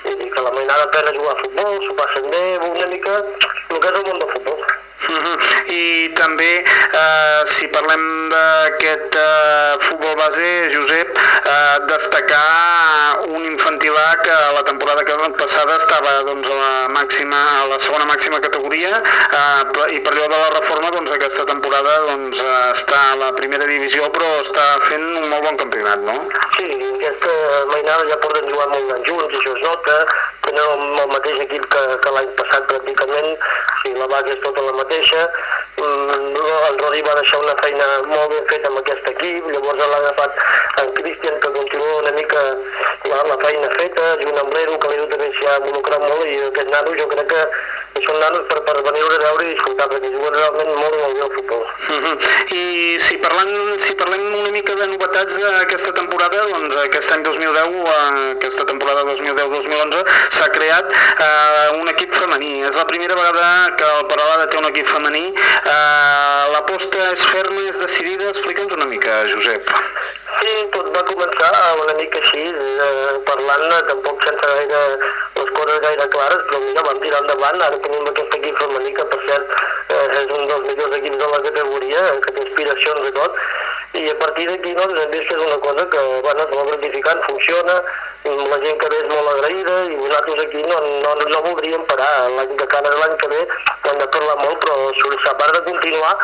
Dir que la mainada pena jugar a futbol, s'ho passen bé, una mica el que és el món.
Mhm. I també, eh, si parlem d'aquest eh, futbol base, Josep, eh, destacar un infantil A que la temporada que passada estava doncs, a, la màxima, a la segona màxima categoria eh, i per allò de la reforma doncs, aquesta temporada doncs, està a la primera divisió però està fent un molt bon campionat, no?
Sí, aquesta mainada ja porten jugant molt d'anys junts, això es nota, tenen el, mateix equip que, que l'any passat pràcticament, sí, la base és tota la mateixa, mm, el Rodi va deixar una feina molt ben feta amb aquest equip, llavors l'ha agafat en Cristian que continua una mica la, la feina feta, junt amb l'Ero, que l'Ero també s'hi ha involucrat molt i aquest nano jo crec que són nanos per, per venir-los a veure i disfrutar, perquè juguen realment molt molt bé al futbol.
Mhm. I si parlem, si parlem una mica de novetats d'aquesta temporada, doncs aquest any 2010, eh, aquesta temporada 2010-2011, s'ha creat eh, un equip femení. És la primera vegada que el Paralada té un equip femení. Eh, L'aposta és ferma, és decidida. Explica'ns una mica, Josep.
Sí, tot va començar una mica així, eh, parlant eh, tampoc sense gaire les coses gaire clares, però mira, vam tirar endavant, ara tenim aquest equip femení que per cert eh, és un dels millors equips de la categoria, eh, que té aspiracions i tot, i a partir d'aquí doncs hem vist que és una cosa que bueno, es va gratificant, funciona, la gent que ve és molt agraïda i nosaltres aquí no, no, no voldríem parar, l'any cara de l'any que ve hem de parlar molt, però a part de continuar,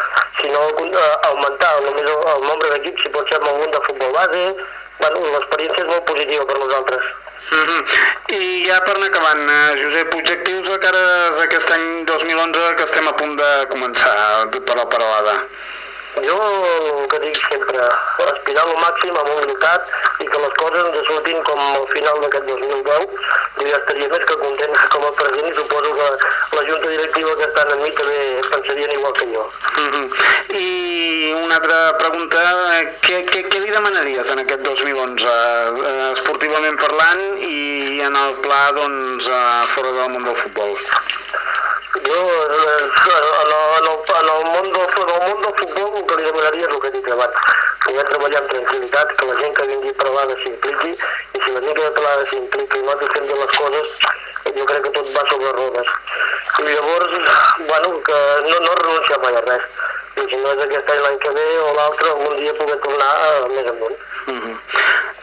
si no eh, augmentar només el, el nombre d'equips, si pot ser amb algun de futbol base, bueno, l'experiència és molt positiva per nosaltres.
Mhm. I ja per anar acabant, eh, Josep, objectius de cara a aquest any 2011 que estem a punt de començar per la paralada.
Jo que dic sempre, aspirar al màxim amb humilitat i que les coses ens surtin com al final d'aquest 2010, jo ja estaria més que content com a president i suposo que la junta directiva que estan amb mi també pensarien igual que jo.
Mhm. I una altra pregunta, què, què, què li demanaries en aquest 2011, eh, esportivament parlant i en el pla doncs, eh, fora del món del futbol?
Jo, en el, en el, en el, món, del, en el món del futbol el que li demanaria és el que dit abans, poder treballar amb tranquil·litat, que la gent que vingui a parlar s'impliqui, i si la gent que ve a parlar s'impliqui i nosaltres fem les coses, jo crec que tot va sobre rodes. I llavors, bueno, que no, no renunciar mai a res. I si no és aquest any l'any que ve o l'altre, algun dia poder tornar a més amunt.
Mhm.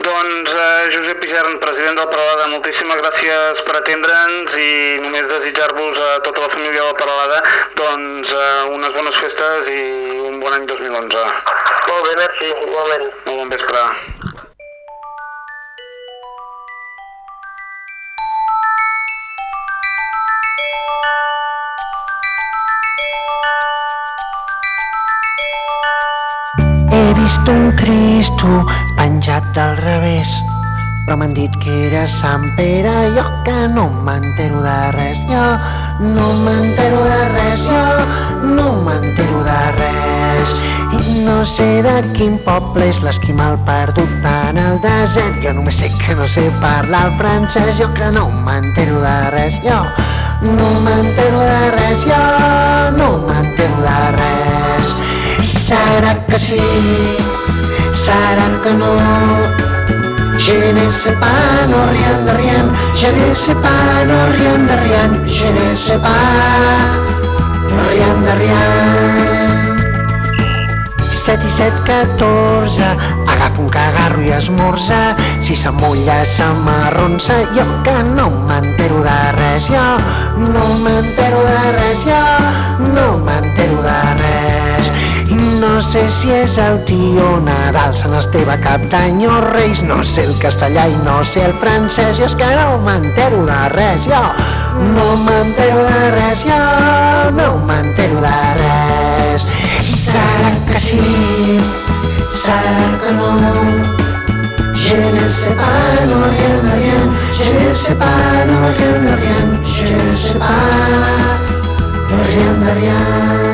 Doncs eh, Josep Pizarn, president del Paralada, moltíssimes gràcies per atendre'ns i només desitjar-vos a tota la família del Paralada doncs, eh, unes bones festes i un bon any 2011.
Molt bé, merci, igualment.
Molt bon vespre.
Vist un Cristo penjat del revés, però m'han dit que era Sant Pere, jo que no m'entero de res, jo no m'entero de res, jo no m'entero de res. I no sé de quin poble és l'esquimal perdut en el desert, jo només sé que no sé parlar el francès, jo que no m'entero de res, jo no m'entero de res, jo no m'entero de res. Serà que sí, serà que no, Je ne sais pas, no rien de rien, je ne sais pas, no rien de rien, je ne sais pas, rien de rien. 7 i 7, 14, agafa un cagarro i esmorza, si s'amulla s'amarronsa, jo que no m'entero de res, jo no m'entero de res, jo no m'entero de res. No sé si és el tio Nadal, Sant Esteve, Cap d'Any o Reis, no sé el castellà i no sé el francès, i és que no m'entero de res, jo no m'entero de res, jo no m'entero de res. I serà que sí, serà que no, Je ne sais pas, no rien de rien, je ne sais pas, no rien de rien, je ne sais pas, no rien de rien.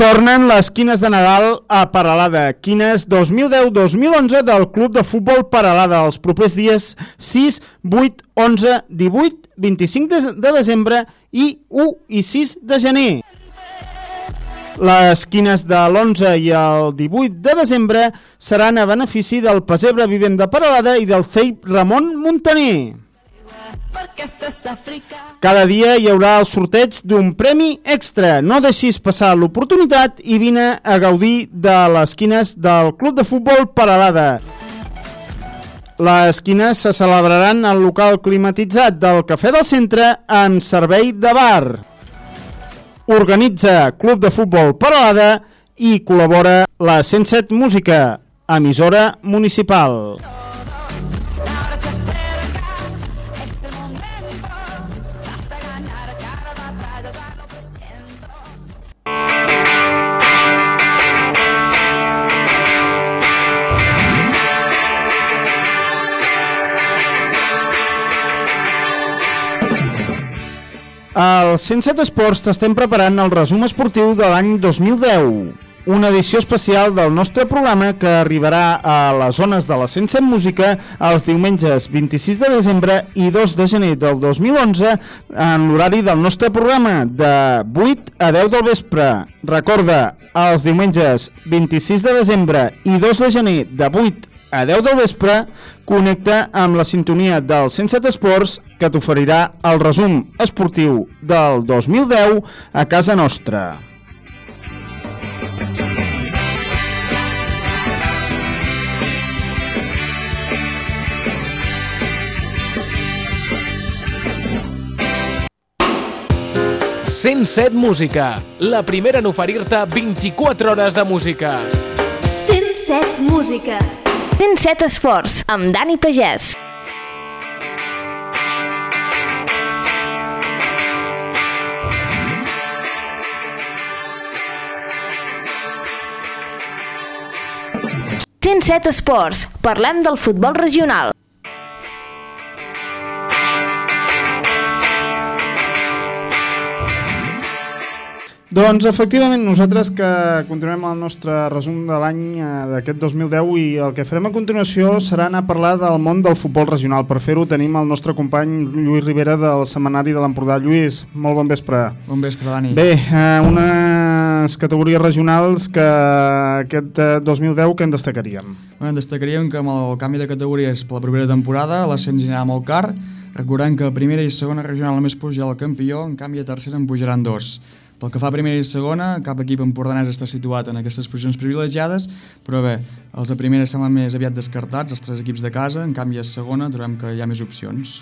Tornen les quines de Nadal a Paralada. Quines 2010-2011 del Club de Futbol Paralada els propers dies 6, 8, 11, 18, 25 de, de desembre i 1 i 6 de gener. Les quines de l'11 i el 18 de desembre seran a benefici del Pesebre Vivent de Paralada i del CEIP Ramon Montaner. Cada dia hi haurà el sorteig d'un premi extra. No deixis passar l'oportunitat i vine a gaudir de les quines del Club de Futbol Paralada. Les quines se celebraran al local climatitzat del Cafè del Centre amb servei de bar. Organitza Club de Futbol Paralada i col·labora la 107 Música, emissora municipal. Al 107 Esports t'estem preparant el resum esportiu de l'any 2010, una edició especial del nostre programa que arribarà a les zones de la 107 Música els diumenges 26 de desembre i 2 de gener del 2011 en l'horari del nostre programa de 8 a 10 del vespre. Recorda, els diumenges 26 de desembre i 2 de gener de 8 a 10 del vespre, connecta amb la sintonia del 107 Esports que t'oferirà el resum esportiu del 2010 a casa nostra.
Cent set Música, la primera en oferir-te 24 hores de música.
107 Música. 107 Esports, amb Dani Pagès. set Esports. Parlem del futbol regional.
Doncs efectivament nosaltres que continuem el nostre resum de l'any eh, d'aquest 2010 i el que farem a continuació serà anar a parlar del món del futbol regional. Per fer-ho tenim el nostre company Lluís Rivera del Semanari de l'Empordà. Lluís, molt bon vespre.
Bon vespre, Dani.
Bé, eh, unes categories regionals que aquest eh, 2010 que en destacaríem?
Bueno, destacaríem que amb el canvi de categories per la propera temporada l'ascens anirà molt car. Recordem que primera i segona regional només puja el campió, en canvi a tercera en pujaran dos. Pel que fa a primera i segona, cap equip empordanès està situat en aquestes posicions privilegiades, però bé, els de primera semblen més aviat descartats, els tres equips de casa, en canvi a segona trobem que hi ha més opcions.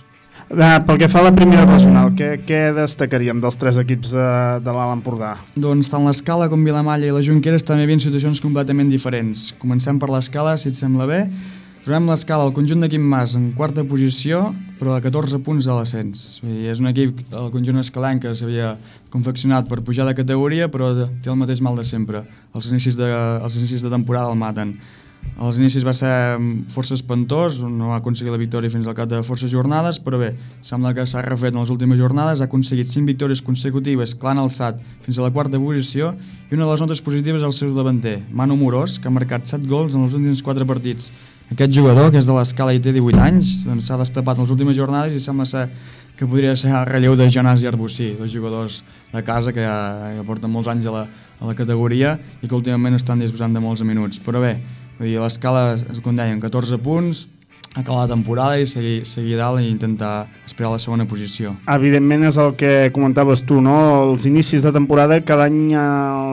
Eh, pel que fa a la primera regional, què, què destacaríem dels tres equips de, de l'Alt Empordà?
Doncs tant l'Escala com Vilamalla i la Junqueras també hi ha situacions completament diferents. Comencem per l'Escala, si et sembla bé. Trobem l'escala al conjunt d'equip Mas en quarta posició, però a 14 punts de l'ascens. És un equip, el conjunt escalenc, que s'havia confeccionat per pujar de categoria, però té el mateix mal de sempre. Els inicis de, els inicis de temporada el maten. Als inicis va ser força espantós, no va aconseguir la victòria fins al cap de forces jornades, però bé, sembla que s'ha refet en les últimes jornades, ha aconseguit 5 victòries consecutives l'han alçat fins a la quarta posició i una de les notes positives el seu davanter, Manu Morós, que ha marcat 7 gols en els últims 4 partits. Aquest jugador, que és de l'escala i té 18 anys, doncs s'ha destapat en les últimes jornades i sembla ser que podria ser el relleu de Jonas i Arbusí, dos jugadors de casa que ja, ja porten molts anys a la, a la categoria i que últimament estan disposant de molts minuts. Però bé, l'escala, com deien, 14 punts, acabar la temporada i seguir, seguir dalt i intentar esperar la segona posició.
Evidentment és el que comentaves tu, no? Els inicis de temporada, cada any a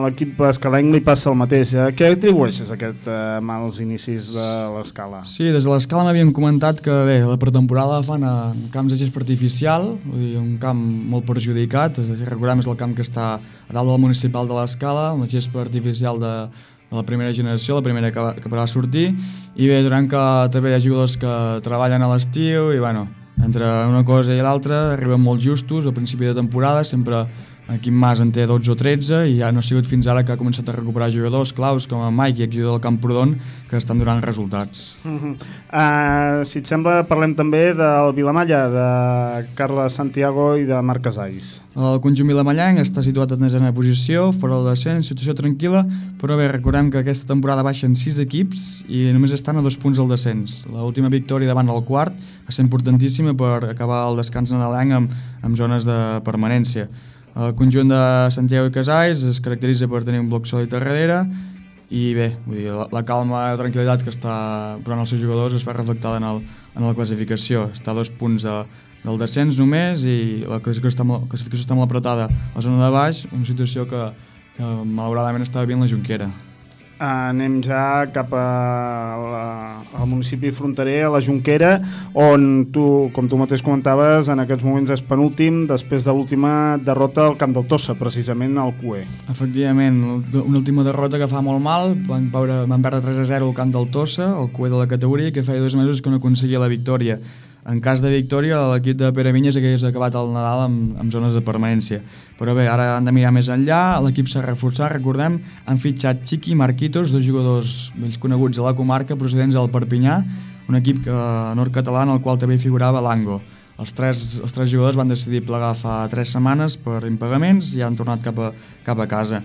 l'equip escalenc li passa el mateix. A què atribueixes aquest eh, mals inicis de l'escala?
Sí, des de l'escala m'havien comentat que bé, la pretemporada la fan a camps de gespa artificial, vull dir, un camp molt perjudicat, recordem és el camp que està a dalt del municipal de l'escala, una gespa artificial de de la primera generació, la primera que, va, que va sortir, i bé, durant que també hi ha jugadors que treballen a l'estiu, i bueno, entre una cosa i l'altra arriben molt justos, al principi de temporada, sempre Aquí en Mas en té 12 o 13 i ja no ha sigut fins ara que ha començat a recuperar jugadors claus com a Mike i exjugador del Camprodon que estan donant resultats.
Uh -huh. uh, si et sembla, parlem també del Vilamalla, de Carles Santiago i de Marc Casais.
El conjunt vilamallenc està situat en desena posició, fora del descens, situació tranquil·la, però bé, recordem que aquesta temporada baixen 6 equips i només estan a dos punts del descens. L'última victòria davant del quart va ser importantíssima per acabar el descans nadalenc amb, amb zones de permanència. El conjunt de Santiago i Casais es caracteritza per tenir un bloc sòlid a darrere i bé, vull dir, la, la calma i la tranquil·litat que està provant els seus jugadors es va reflectada en, el, en la classificació. Està a dos punts de, del descens només i la classificació està, molt, la classificació està molt apretada a la zona de baix, una situació que, que malauradament està vivint la Junquera.
Anem ja cap a la, al municipi fronterer, a la Junquera, on tu, com tu mateix comentaves, en aquests moments és penúltim després de l'última derrota al Camp del Tossa, precisament al CUE.
Efectivament, una última derrota que fa molt mal, van, veure, van perdre 3 a 0 al Camp del Tossa, el CUE de la categoria, que feia dos mesos que no aconseguia la victòria. En cas de victòria, l'equip de Pere Vinyes hagués acabat el Nadal amb, amb zones de permanència. Però bé, ara han de mirar més enllà, l'equip s'ha reforçat, recordem, han fitxat Chiqui i Marquitos, dos jugadors vells coneguts a la comarca procedents del Perpinyà, un equip que, nord-català en el qual també figurava l'Ango. Els tres, els tres jugadors van decidir plegar fa tres setmanes per impagaments i han tornat cap a, cap a casa.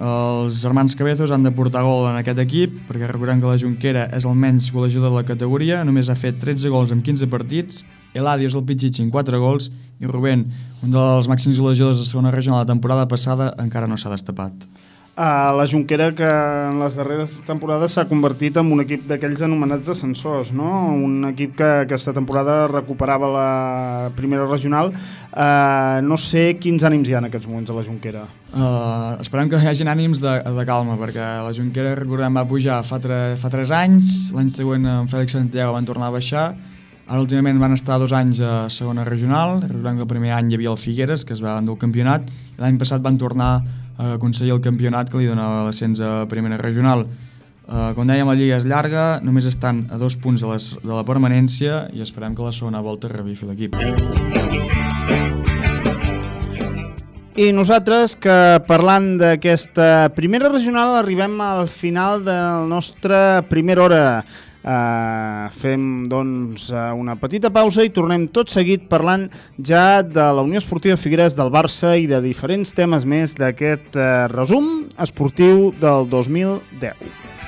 Els germans Cabezos han de portar gol en aquest equip, perquè recordem que la Junquera és el menys golejador de la categoria, només ha fet 13 gols en 15 partits, Eladio és el Pichichi en 4 gols, i Rubén, un dels màxims golejadors de segona regional la temporada passada, encara no s'ha destapat
a la Junquera que en les darreres temporades s'ha convertit en un equip d'aquells anomenats ascensors, no? un equip que aquesta temporada recuperava la primera regional. Uh, no sé quins ànims hi ha en aquests moments a la Junquera.
Uh, esperem que hi hagin ànims de, de calma, perquè la Junquera, recordem, va pujar fa, tre, fa 3 anys, l'any següent en Fèlix Santiago van tornar a baixar, Ara últimament van estar dos anys a segona regional, recordem que el primer any hi havia el Figueres, que es va endur el campionat, l'any passat van tornar a aconseguir el campionat que li donava l'ascens a primera regional. Uh, com dèiem, la lliga és llarga, només estan a dos punts de, les, de la permanència i esperem que la segona volta revifi l'equip.
I nosaltres, que parlant d'aquesta primera regional, arribem al final del nostre primera hora. Uh, fem doncs uh, una petita pausa i tornem tot seguit parlant ja de la Unió Esportiva Figueres del Barça i de diferents temes més d'aquest uh, resum esportiu del 2010.